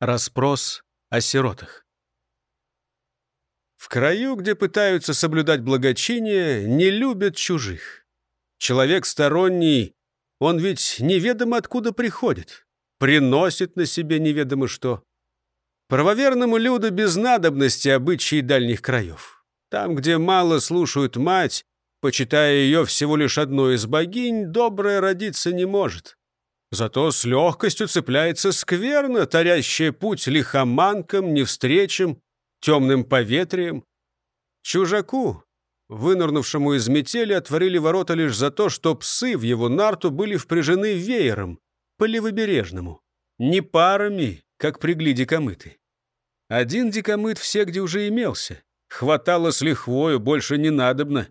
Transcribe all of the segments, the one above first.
Распрос о сиротах. В краю, где пытаются соблюдать благочиние, не любят чужих. Человек сторонний, он ведь неведомо откуда приходит, приносит на себе неведомо что. Правоверному люду без надобности обычаи дальних краев. Там, где мало слушают мать, почитая ее всего лишь одной из богинь, добрая родиться не может. Зато с легкостью цепляется скверно, тарящая путь лихоманкам, невстречам, темным поветрием. Чужаку, вынырнувшему из метели, отворили ворота лишь за то, что псы в его нарту были впряжены веером, по левобережному, не парами, как пригли дикомыты. Один дикомыт все где уже имелся. Хватало с лихвою, больше не надобно.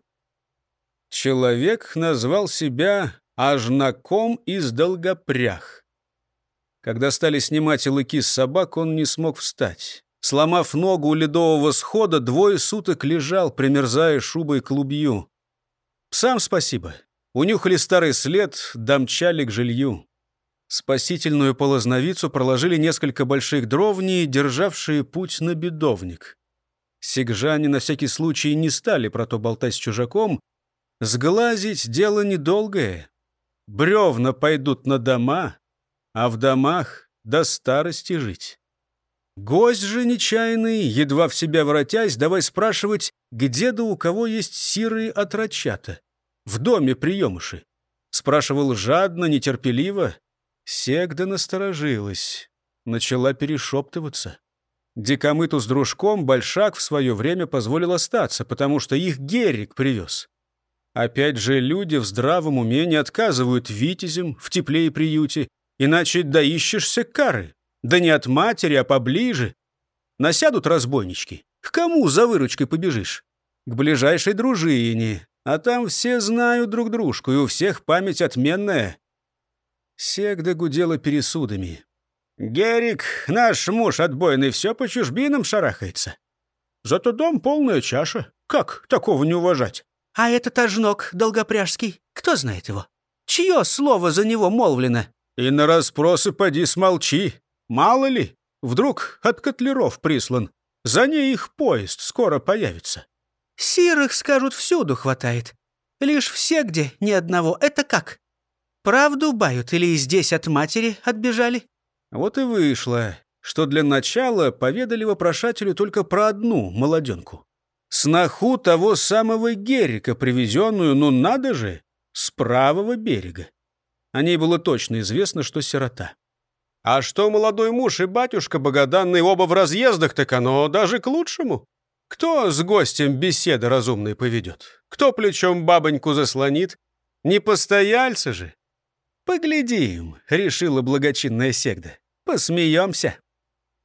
Человек назвал себя ажнаком из долгопрях. Когда стали снимать лыки с собак, он не смог встать. Сломав ногу у ледового схода, двое суток лежал, примерзая шубой к лубью. Псам спасибо. Унюхали старый след, домчали к жилью. Спасительную полозновицу проложили несколько больших дровней, державшие путь на бедовник. Сигжане на всякий случай не стали про то болтать с чужаком. Сглазить дело недолгое. Бревна пойдут на дома, а в домах до старости жить. Гость же нечаянный, едва в себя воротясь, давай спрашивать, где да у кого есть сирые отрочата. В доме приемыши. Спрашивал жадно, нетерпеливо. Сегда насторожилась. Начала перешептываться. Дикомыту с дружком Большак в свое время позволил остаться, потому что их Герик привез. Опять же, люди в здравом уме не отказывают витязям в тепле и приюте, иначе доищешься кары. Да не от матери, а поближе. Насядут разбойнички. К кому за выручкой побежишь? К ближайшей дружине. А там все знают друг дружку, и у всех память отменная. Сегда гудела пересудами. «Герик, наш муж отбойный, все по чужбинам шарахается. Зато дом полная чаша. Как такого не уважать?» «А этот ожнок долгопряжский, кто знает его? Чье слово за него молвлено?» «И на расспросы поди смолчи. Мало ли, вдруг от котлеров прислан. За ней их поезд скоро появится. Сирых, скажут, всюду хватает. Лишь все где, ни одного. Это как? Правду бают или здесь от матери отбежали? Вот и вышло, что для начала поведали вопрошателю только про одну молоденку. Сноху того самого Герика, привезенную, ну надо же, с правого берега. О ней было точно известно, что сирота. А что молодой муж и батюшка богоданный оба в разъездах, так оно даже к лучшему. Кто с гостем беседы разумной поведет? Кто плечом бабоньку заслонит? Не постояльцы же. Поглядим, решила благочинная сегда. Посмеемся.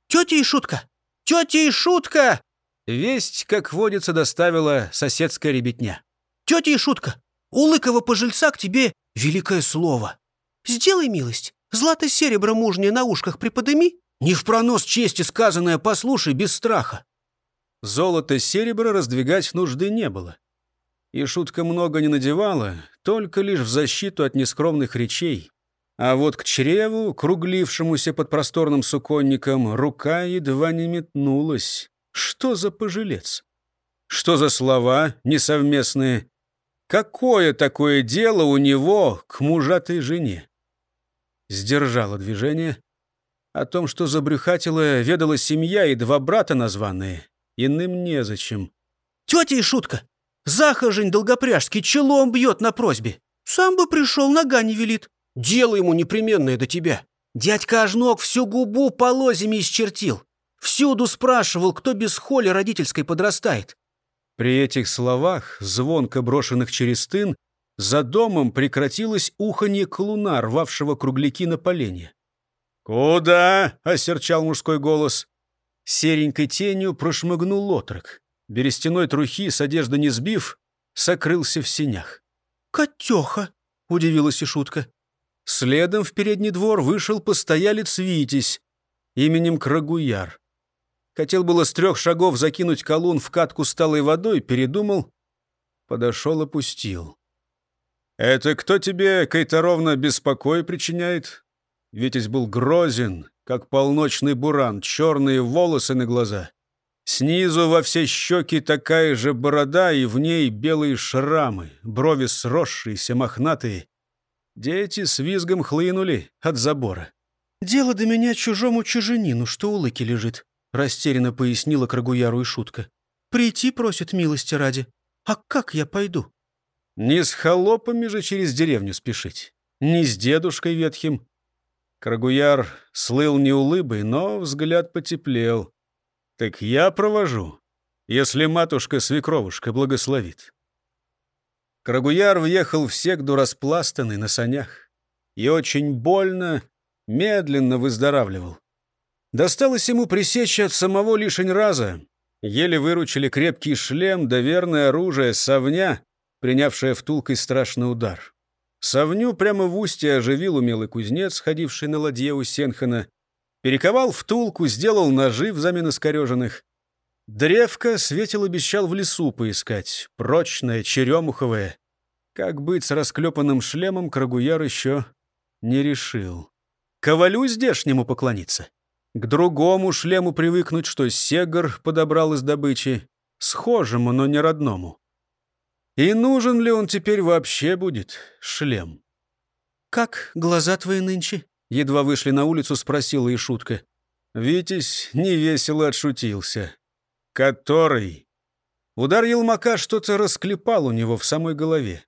Тетя и шутка! Тетя и шутка! Весть, как водится, доставила соседская ребятня. Тетя и шутка! У Лыкова пожильца к тебе великое слово. Сделай милость, Злато-серебро мужнее на ушках приподыми. Не в пронос чести сказанное послушай без страха. Золото-серебро раздвигать нужды не было. И шутка много не надевала, только лишь в защиту от нескромных речей. А вот к чреву, круглившемуся под просторным суконником, рука едва не метнулась. Что за пожилец? Что за слова несовместные? Какое такое дело у него к мужатой жене? сдержала движение. О том, что забрюхатила, ведала семья и два брата названные. Иным незачем. «Тетя и шутка! Захожень долгопряжский челом бьет на просьбе. Сам бы пришел, нога не велит. Дело ему непременное до тебя. Дядька Ожнок всю губу полозьями исчертил. Всюду спрашивал, кто без холи родительской подрастает. При этих словах, звонко брошенных через тын, за домом прекратилось уханье колуна, рвавшего кругляки на поленье. «Куда?» — осерчал мужской голос. Серенькой тенью прошмыгнул отрок. Берестяной трухи, с одежды не сбив, сокрылся в синях. «Котеха!» — удивилась и шутка. Следом в передний двор вышел постоялец Витязь именем Крагуяр. Хотел было с трех шагов закинуть колун в катку с талой водой, передумал, подошел, опустил. «Это кто тебе, Кайтаровна, беспокой причиняет?» Витязь был грозен, как полночный буран, черные волосы на глаза. Снизу во все щеки такая же борода, и в ней белые шрамы, брови сросшиеся, мохнатые. Дети с визгом хлынули от забора. «Дело до меня чужому чуженину, что у лыки лежит», — растерянно пояснила Крагуяру и шутка. «Прийти просит милости ради. А как я пойду?» Не с холопами же через деревню спешить, не с дедушкой ветхим. Крагуяр слыл не улыбой, но взгляд потеплел. Так я провожу, если матушка-свекровушка благословит. Крагуяр въехал в Сегду распластанный на санях и очень больно, медленно выздоравливал. Досталось ему пресечь от самого лишень раза. Еле выручили крепкий шлем да верное оружие совня, принявшая втулкой страшный удар. Совню прямо в устье оживил умелый кузнец, ходивший на ладье у Сенхана, перековал втулку, сделал ножи взамен искореженных. Древко Светил обещал в лесу поискать, прочное, черемуховое. Как быть с расклепанным шлемом, Крагуяр еще не решил. Ковалю здешнему поклониться. К другому шлему привыкнуть, что Сегар подобрал из добычи, схожему, но не родному. И нужен ли он теперь вообще будет, шлем? «Как глаза твои нынче?» Едва вышли на улицу, спросила и шутка. Витязь невесело отшутился. «Который?» Удар елмака что-то расклепал у него в самой голове.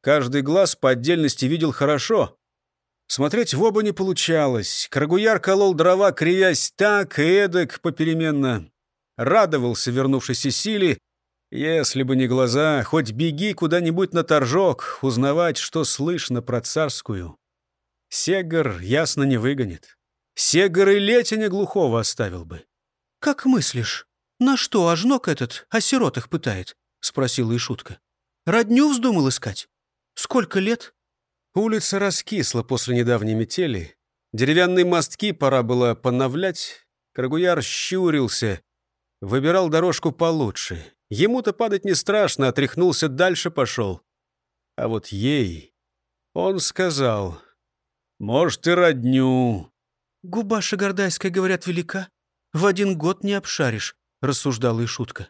Каждый глаз по отдельности видел хорошо. Смотреть в оба не получалось. Крагуяр колол дрова, кривясь так и эдак попеременно. Радовался вернувшейся силе, если бы не глаза, хоть беги куда-нибудь на торжок, узнавать, что слышно про царскую. Сегар ясно не выгонит. Сегар и летиня глухого оставил бы. — Как мыслишь, на что ожнок этот о сиротах пытает? — спросила и шутка. — Родню вздумал искать? Сколько лет? Улица раскисла после недавней метели. Деревянные мостки пора было поновлять. Крагуяр щурился, выбирал дорожку получше. Ему-то падать не страшно, отряхнулся, дальше пошел. А вот ей... Он сказал, может, и родню. «Губа шагардайская, говорят, велика. В один год не обшаришь», — рассуждала и шутка.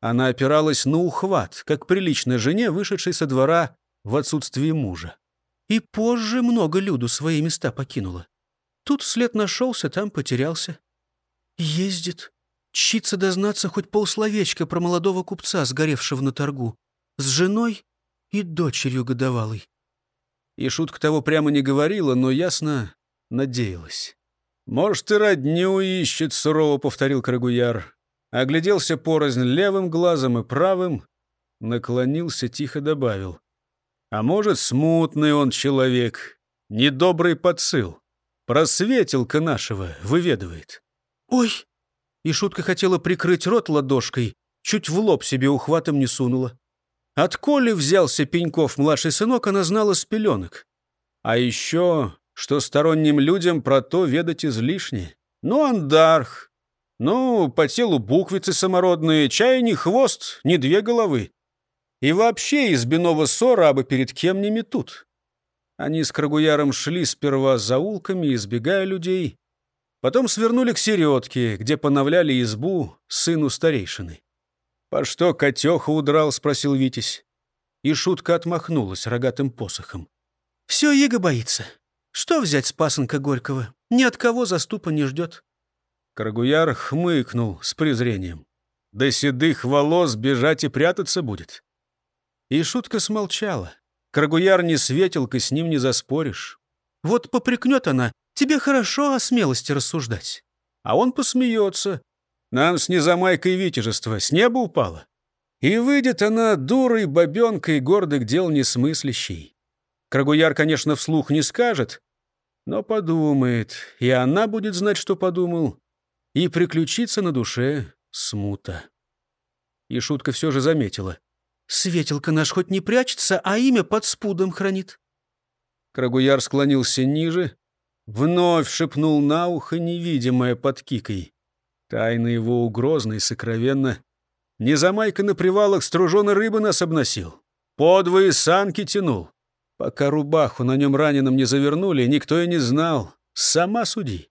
Она опиралась на ухват, как приличная жене, вышедшей со двора в отсутствие мужа. И позже много люду свои места покинула. Тут след нашелся, там потерялся. Ездит, Чится дознаться хоть полсловечка про молодого купца, сгоревшего на торгу, с женой и дочерью годовалой. И шутка того прямо не говорила, но ясно надеялась. «Может, и родню ищет», — сурово повторил Крагуяр. Огляделся порознь левым глазом и правым, наклонился, тихо добавил. «А может, смутный он человек, недобрый подсыл. Просветилка нашего выведывает». «Ой!» и шутка хотела прикрыть рот ладошкой, чуть в лоб себе ухватом не сунула. От Коли взялся Пеньков младший сынок, она знала с пеленок. А еще, что сторонним людям про то ведать излишне. Ну, андарх, ну, по телу буквицы самородные, чай ни хвост, ни две головы. И вообще избиного ссора абы перед кем не метут. Они с Крагуяром шли сперва за улками, избегая людей, Потом свернули к середке, где поновляли избу сыну старейшины. «По что котеха удрал?» — спросил Витязь. И шутка отмахнулась рогатым посохом. «Все Иго боится. Что взять с пасынка Горького? Ни от кого заступа не ждет». Карагуяр хмыкнул с презрением. «До седых волос бежать и прятаться будет». И шутка смолчала. Карагуяр не светилка, с ним не заспоришь. Вот попрекнет она, Тебе хорошо о смелости рассуждать. А он посмеется. Нам с незамайкой витяжества с неба упало. И выйдет она дурой, бабенкой, гордых дел несмыслящей. Крагуяр, конечно, вслух не скажет, но подумает, и она будет знать, что подумал, и приключится на душе смута. И шутка все же заметила. «Светилка наш хоть не прячется, а имя под спудом хранит». Крагуяр склонился ниже, Вновь шепнул на ухо невидимое под кикой. Тайна его угрозна и сокровенна. Незамайка на привалах струженой рыбы нас обносил. Подвое санки тянул. Пока рубаху на нем раненом не завернули, никто и не знал. Сама суди.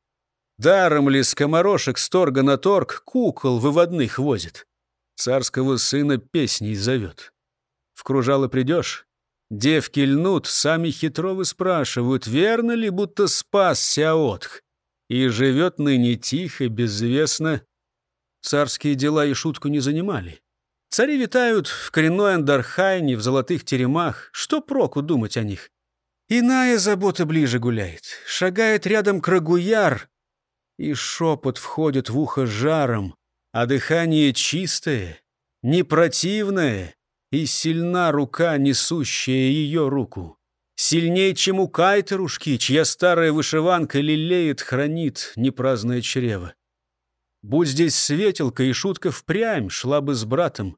Даром ли скоморошек с торга на торг кукол выводных возит? Царского сына песней зовет. В кружало придешь, девки льнут, сами хитровы спрашивают, верно ли, будто спасся отх, и живет ныне тихо, безвестно. Царские дела и шутку не занимали. Цари витают в коренной Андархайне, в золотых теремах. Что проку думать о них? Иная забота ближе гуляет. Шагает рядом крагуяр, и шепот входит в ухо жаром, а дыхание чистое, не противное, и сильна рука, несущая ее руку. Сильней, чем у кайтерушки, чья старая вышиванка лелеет, хранит непраздное чрево. Будь здесь светелка и шутка впрямь, шла бы с братом.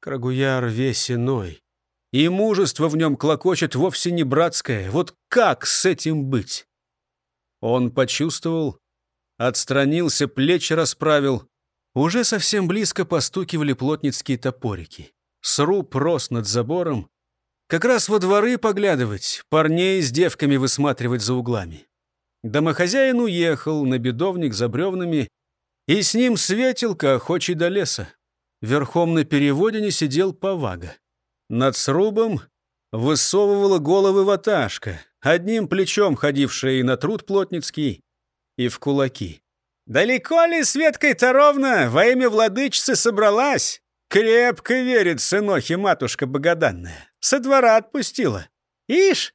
Крагуяр весь иной. И мужество в нем клокочет вовсе не братское. Вот как с этим быть? Он почувствовал, отстранился, плечи расправил. Уже совсем близко постукивали плотницкие топорики. Сруб рос над забором. Как раз во дворы поглядывать, парней с девками высматривать за углами. Домохозяин уехал на бедовник за бревнами, и с ним светилка, охочий до леса. Верхом на переводине сидел повага. Над срубом высовывала головы ваташка, одним плечом ходившая и на труд плотницкий, и в кулаки. «Далеко ли Светка-то ровно во имя владычицы собралась? Крепко верит сынохи матушка богоданная. Со двора отпустила. Ишь,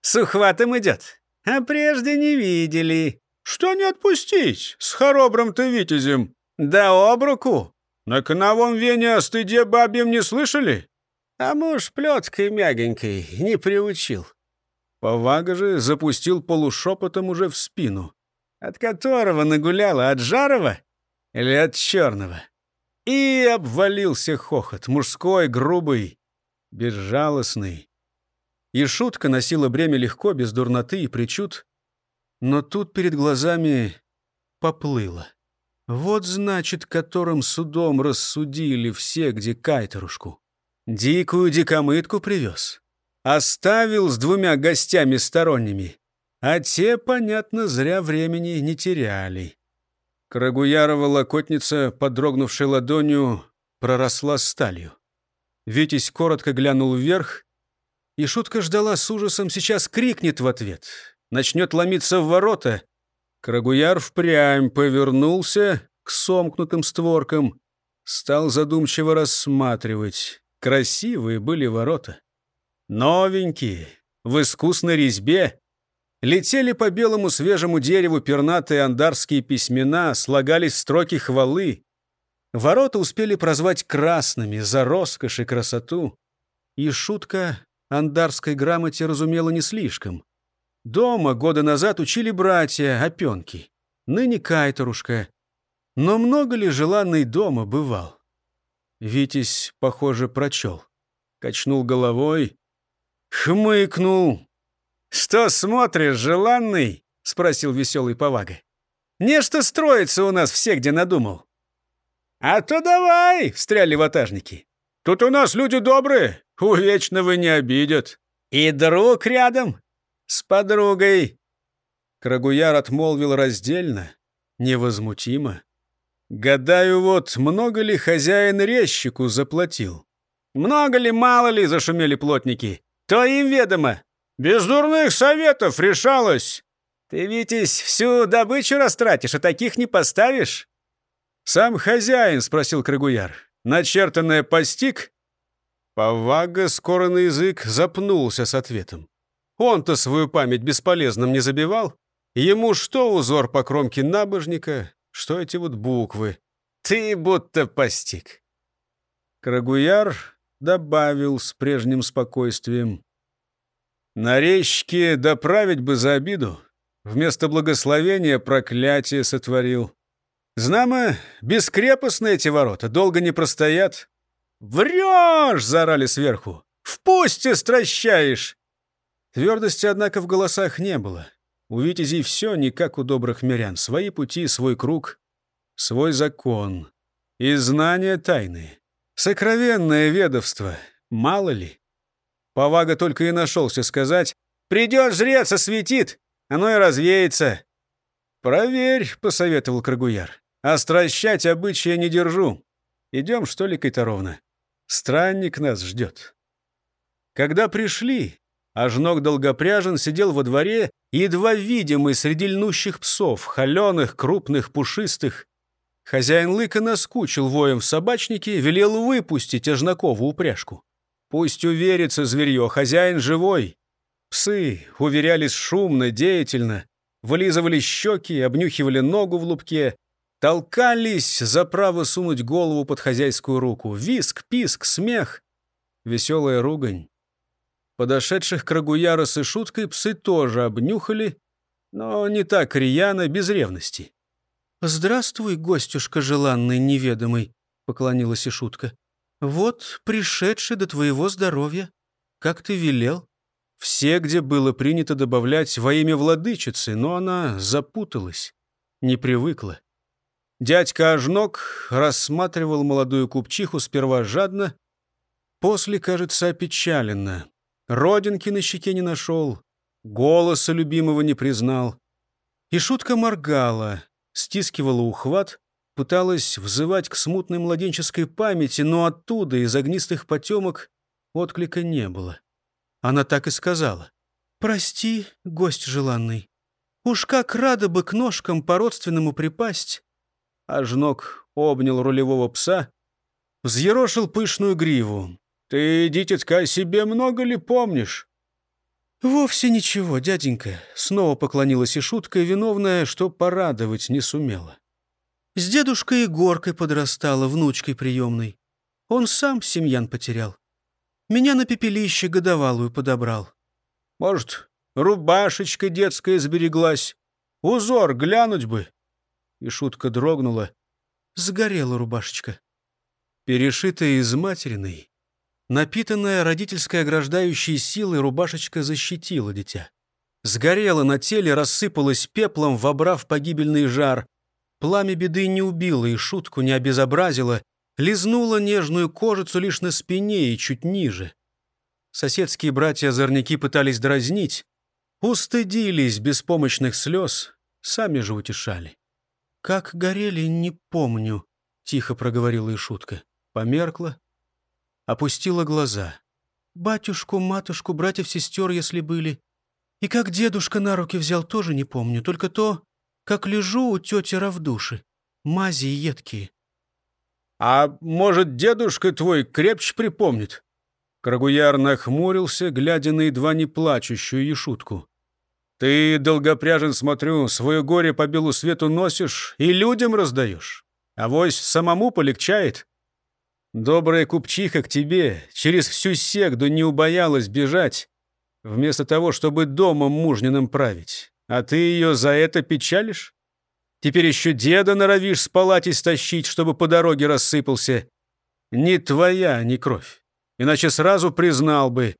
с ухватом идет. А прежде не видели. «Что не отпустить? С хоробрым-то витязем!» «Да об руку!» «На коновом вене о стыде бабьем не слышали?» А муж плеткой мягенькой не приучил. Повага же запустил полушепотом уже в спину. От которого нагуляла? От Жарова или от Черного? И обвалился хохот, мужской, грубый, безжалостный. И шутка носила бремя легко, без дурноты и причуд. Но тут перед глазами поплыло. Вот, значит, которым судом рассудили все, где кайтерушку. Дикую дикомытку привез. Оставил с двумя гостями сторонними. А те, понятно, зря времени не теряли. Крагуярова локотница, подрогнувшей ладонью, проросла сталью. Витязь коротко глянул вверх, и шутка ждала с ужасом, сейчас крикнет в ответ начнет ломиться в ворота. Крагуяр впрямь повернулся к сомкнутым створкам, стал задумчиво рассматривать. Красивые были ворота. Новенькие, в искусной резьбе. Летели по белому свежему дереву пернатые андарские письмена, слагались строки хвалы. Ворота успели прозвать красными за роскошь и красоту. И шутка андарской грамоте разумела не слишком. Дома года назад учили братья опенки. Ныне кайторушка. Но много ли желанный дома бывал? Витязь, похоже, прочел. Качнул головой, хмыкнул. «Что смотришь, желанный?» — спросил веселый повага. «Нечто строится у нас все, где надумал». «А то давай!» — встряли ватажники. «Тут у нас люди добрые, у вечного не обидят». «И друг рядом?» «С подругой!» Крагуяр отмолвил раздельно, невозмутимо. «Гадаю, вот много ли хозяин резчику заплатил?» «Много ли, мало ли?» — зашумели плотники. «То им ведомо!» «Без дурных советов решалось!» «Ты, Витязь, всю добычу растратишь, а таких не поставишь?» «Сам хозяин?» — спросил Крагуяр. «Начертанное постиг?» Повага скоро на язык запнулся с ответом. Он-то свою память бесполезным не забивал. Ему что узор по кромке набожника, что эти вот буквы. Ты будто постиг. Крагуяр добавил с прежним спокойствием. На речке доправить бы за обиду. Вместо благословения проклятие сотворил. Знамо, бескрепостные эти ворота, долго не простоят. «Врешь!» — заорали сверху. «В пусте стращаешь!» Твердости, однако, в голосах не было. У витязей все не как у добрых мирян. Свои пути, свой круг, свой закон. И знания тайны. Сокровенное ведовство. Мало ли. Повага только и нашелся сказать «Придет жрец, осветит, оно и развеется». «Проверь», — посоветовал Крагуяр. «Остращать обычая не держу. Идем, что ли, Кайторовна? Странник нас ждет». Когда пришли, Ожнок Долгопряжен сидел во дворе, едва видимый среди льнущих псов, холеных, крупных, пушистых. Хозяин лыка наскучил воем в собачнике, велел выпустить Ожнакову упряжку. Пусть уверится зверье, хозяин живой. Псы уверялись шумно, деятельно, вылизывали щеки, обнюхивали ногу в лупке, толкались за право сунуть голову под хозяйскую руку. Виск, писк, смех, веселая ругань. Подошедших к Рагуяра с шуткой псы тоже обнюхали, но не так рьяно, без ревности. «Здравствуй, гостюшка желанный, неведомый», — поклонилась и шутка. «Вот, пришедший до твоего здоровья, как ты велел». Все, где было принято добавлять во имя владычицы, но она запуталась, не привыкла. Дядька Ожнок рассматривал молодую купчиху сперва жадно, после, кажется, опечаленно. Родинки на щеке не нашел, голоса любимого не признал. И шутка моргала, стискивала ухват, пыталась взывать к смутной младенческой памяти, но оттуда, из огнистых потемок, отклика не было. Она так и сказала. «Прости, гость желанный, уж как рада бы к ножкам по-родственному припасть». А жнок обнял рулевого пса, взъерошил пышную гриву. «Ты, дитятка, о себе много ли помнишь?» «Вовсе ничего, дяденька», — снова поклонилась и шутка, виновная, что порадовать не сумела. С дедушкой Егоркой подрастала, внучкой приемной. Он сам семьян потерял. Меня на пепелище годовалую подобрал. Может, рубашечка детская сбереглась? Узор глянуть бы. И шутка дрогнула. Сгорела рубашечка. Перешитая из материной, Напитанная родительской ограждающей силой рубашечка защитила дитя. Сгорела на теле, рассыпалась пеплом, вобрав погибельный жар. Пламя беды не убило и шутку не обезобразило, лизнула нежную кожицу лишь на спине и чуть ниже. Соседские братья-озорники пытались дразнить, устыдились беспомощных слез, сами же утешали. «Как горели, не помню», — тихо проговорила и шутка. Померкла, опустила глаза. «Батюшку, матушку, братьев-сестер, если были. И как дедушка на руки взял, тоже не помню. Только то, как лежу у тети Равдуши. Мази едкие». «А может, дедушка твой крепче припомнит?» Крагуяр нахмурился, глядя на едва не плачущую Ешутку. «Ты, долгопряжен, смотрю, свое горе по белу свету носишь и людям раздаешь. Авось самому полегчает. Добрая купчиха к тебе через всю секду не убоялась бежать, вместо того, чтобы домом мужниным править. А ты ее за это печалишь? Теперь еще деда норовишь с палати стащить, чтобы по дороге рассыпался. Не твоя, не кровь. Иначе сразу признал бы.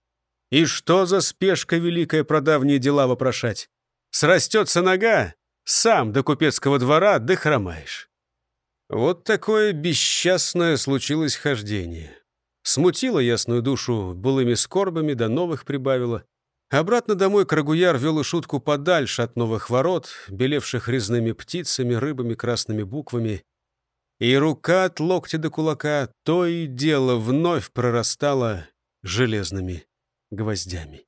И что за спешка великая про давние дела вопрошать? Срастется нога, сам до купецкого двора дохромаешь. Вот такое бесчастное случилось хождение. Смутило ясную душу былыми скорбами, до новых прибавило. Обратно домой Крагуяр вел и шутку подальше от новых ворот, белевших резными птицами, рыбами, красными буквами. И рука от локтя до кулака то и дело вновь прорастала железными гвоздями.